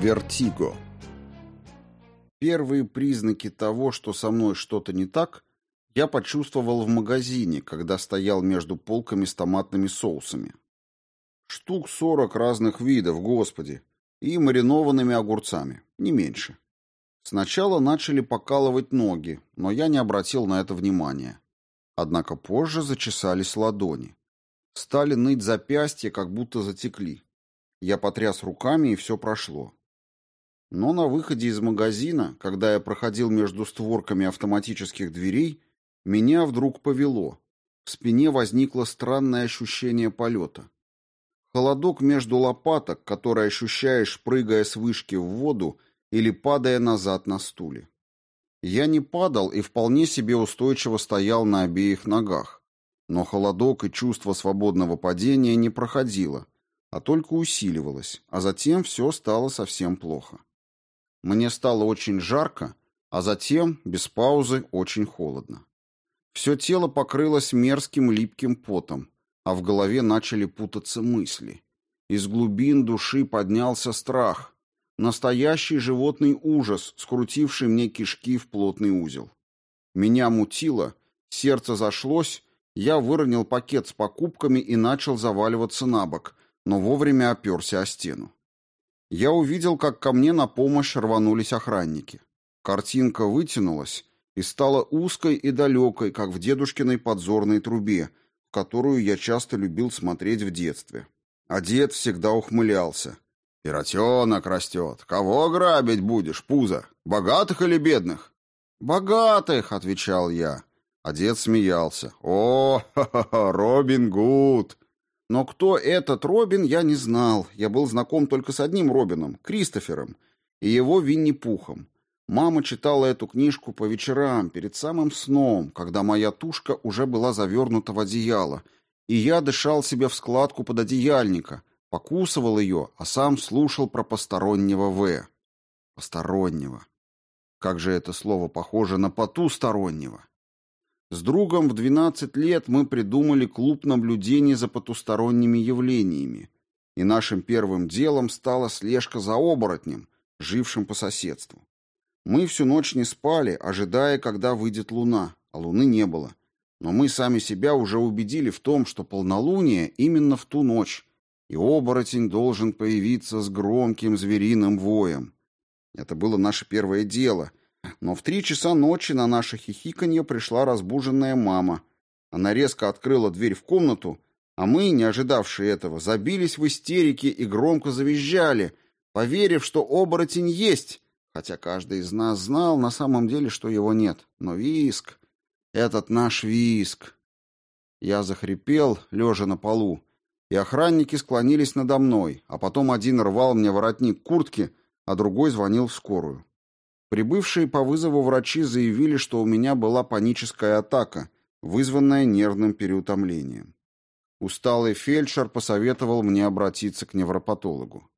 Вертиго. Первые признаки того, что со мной что-то не так, я почувствовал в магазине, когда стоял между полками с томатными соусами. Штук сорок разных видов, господи, и маринованными огурцами, не меньше. Сначала начали покалывать ноги, но я не обратил на это внимания. Однако позже зачесались ладони. Стали ныть запястья, как будто затекли. Я потряс руками, и все прошло. Но на выходе из магазина, когда я проходил между створками автоматических дверей, меня вдруг повело. В спине возникло странное ощущение полета. Холодок между лопаток, который ощущаешь, прыгая с вышки в воду или падая назад на стуле. Я не падал и вполне себе устойчиво стоял на обеих ногах. Но холодок и чувство свободного падения не проходило, а только усиливалось, а затем все стало совсем плохо. Мне стало очень жарко, а затем, без паузы, очень холодно. Все тело покрылось мерзким липким потом, а в голове начали путаться мысли. Из глубин души поднялся страх, настоящий животный ужас, скрутивший мне кишки в плотный узел. Меня мутило, сердце зашлось, я выронил пакет с покупками и начал заваливаться на бок, но вовремя оперся о стену. Я увидел, как ко мне на помощь рванулись охранники. Картинка вытянулась и стала узкой и далекой, как в дедушкиной подзорной трубе, в которую я часто любил смотреть в детстве. А дед всегда ухмылялся. «Пиротенок растет. Кого грабить будешь, пузо? Богатых или бедных?» «Богатых», — отвечал я. А дед смеялся. «О, ха-ха-ха, Робин Гуд!» Но кто этот Робин, я не знал. Я был знаком только с одним Робином, Кристофером, и его Винни-Пухом. Мама читала эту книжку по вечерам, перед самым сном, когда моя тушка уже была завернута в одеяло, и я дышал себе в складку под одеяльника, покусывал ее, а сам слушал про постороннего В. Постороннего. Как же это слово похоже на потустороннего. С другом в 12 лет мы придумали клуб наблюдений за потусторонними явлениями, и нашим первым делом стала слежка за оборотнем, жившим по соседству. Мы всю ночь не спали, ожидая, когда выйдет луна, а луны не было. Но мы сами себя уже убедили в том, что полнолуние именно в ту ночь, и оборотень должен появиться с громким звериным воем. Это было наше первое дело, но в три часа ночи на наше хихиканье пришла разбуженная мама. Она резко открыла дверь в комнату, а мы, не ожидавшие этого, забились в истерике и громко завизжали, поверив, что оборотень есть, хотя каждый из нас знал на самом деле, что его нет. Но виск, этот наш виск. Я захрипел, лежа на полу, и охранники склонились надо мной, а потом один рвал мне воротник куртки, а другой звонил в скорую. Прибывшие по вызову врачи заявили, что у меня была паническая атака, вызванная нервным переутомлением. Усталый фельдшер посоветовал мне обратиться к невропатологу.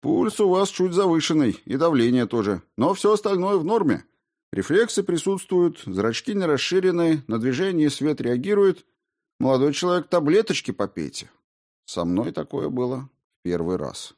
«Пульс у вас чуть завышенный, и давление тоже, но все остальное в норме. Рефлексы присутствуют, зрачки не расширены, на движение свет реагирует. Молодой человек, таблеточки попейте». Со мной такое было в первый раз.